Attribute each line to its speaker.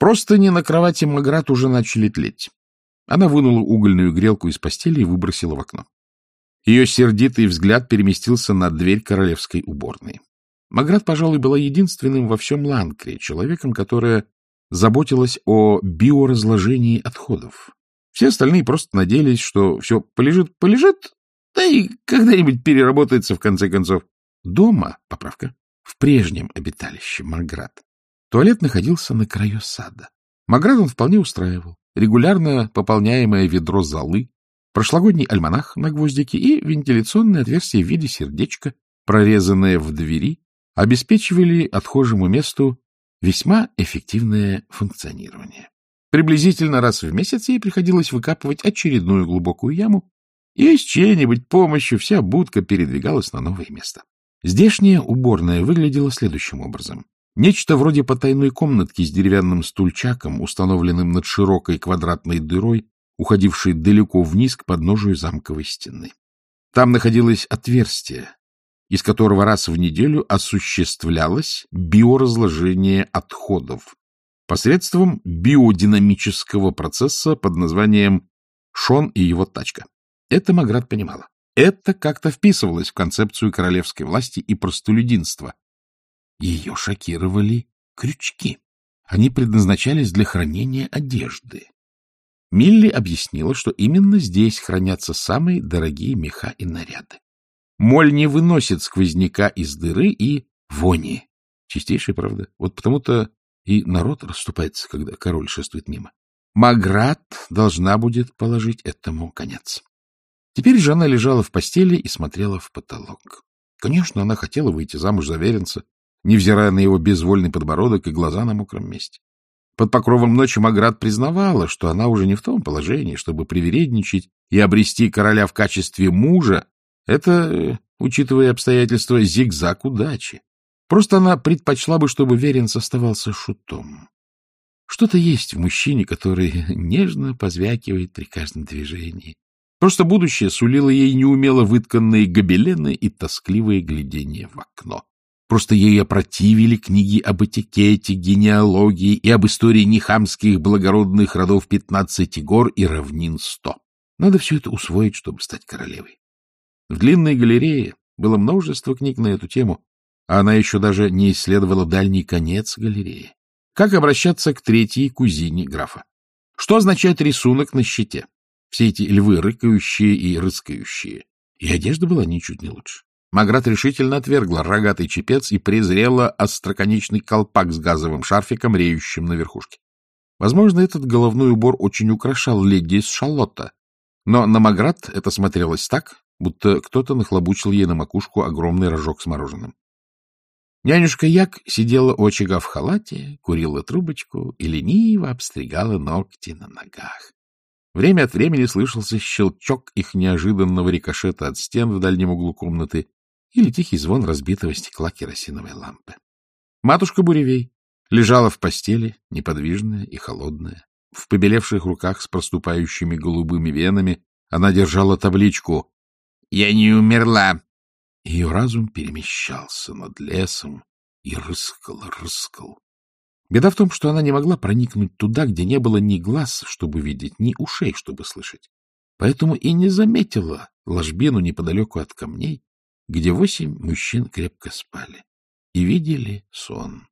Speaker 1: Просто не на кровати Маград уже начали тлеть. Она вынула угольную грелку из постели и выбросила в окно. Ее сердитый взгляд переместился на дверь королевской уборной. Маград, пожалуй, была единственным во всем Ланкре человеком, которая заботилась о биоразложении отходов. Все остальные просто надеялись, что все полежит-полежит, да и когда-нибудь переработается в конце концов. Дома, поправка, в прежнем обиталище Марград, туалет находился на краю сада. Маград он вполне устраивал. Регулярно пополняемое ведро золы, прошлогодний альманах на гвоздике и вентиляционное отверстие в виде сердечка, прорезанное в двери, обеспечивали отхожему месту весьма эффективное функционирование. Приблизительно раз в месяц ей приходилось выкапывать очередную глубокую яму, и с чьей-нибудь помощью вся будка передвигалась на новое место. Здешняя уборная выглядела следующим образом. Нечто вроде потайной комнатки с деревянным стульчаком, установленным над широкой квадратной дырой, уходившей далеко вниз к подножию замковой стены. Там находилось отверстие, из которого раз в неделю осуществлялось биоразложение отходов посредством биодинамического процесса под названием «Шон и его тачка». Это Маград понимала. Это как-то вписывалось в концепцию королевской власти и простолюдинства. Ее шокировали крючки. Они предназначались для хранения одежды. Милли объяснила, что именно здесь хранятся самые дорогие меха и наряды. Моль не выносит сквозняка из дыры и вони. Чистейшая правда. Вот потому-то и народ расступается, когда король шествует мимо. Маград должна будет положить этому конец. Теперь же она лежала в постели и смотрела в потолок. Конечно, она хотела выйти замуж за веренца, невзирая на его безвольный подбородок и глаза на мокром месте. Под покровом ночи Маград признавала, что она уже не в том положении, чтобы привередничать и обрести короля в качестве мужа, это, учитывая обстоятельства, зигзаг удачи. Просто она предпочла бы, чтобы Веренц оставался шутом. Что-то есть в мужчине, который нежно позвякивает при каждом движении. Просто будущее сулило ей неумело вытканные гобелены и тоскливое глядение в окно. Просто ей опротивили книги об этикете, генеалогии и об истории нехамских благородных родов пятнадцати гор и равнин сто. Надо все это усвоить, чтобы стать королевой. В длинной галерее было множество книг на эту тему, а она еще даже не исследовала дальний конец галереи. Как обращаться к третьей кузине графа? Что означает рисунок на щите? Все эти львы рыкающие и рыскающие. И одежда была ничуть не лучше. Маград решительно отвергла рогатый чепец и презрела остроконечный колпак с газовым шарфиком, реющим на верхушке. Возможно, этот головной убор очень украшал леди из Шалотта, но на Маград это смотрелось так, будто кто-то нахлобучил ей на макушку огромный рожок с мороженым. Нянюшка Як сидела у очага в халате, курила трубочку и лениво обстригала ногти на ногах. Время от времени слышался щелчок их неожиданного рикошета от стен в дальнем углу комнаты или тихий звон разбитого стекла керосиновой лампы. Матушка Буревей лежала в постели, неподвижная и холодная. В побелевших руках с проступающими голубыми венами она держала табличку я не умерла. Ее разум перемещался над лесом и рыскал, рыскал. Беда в том, что она не могла проникнуть туда, где не было ни глаз, чтобы видеть, ни ушей, чтобы слышать. Поэтому и не заметила ложбину неподалеку от камней, где восемь мужчин крепко спали и видели сон.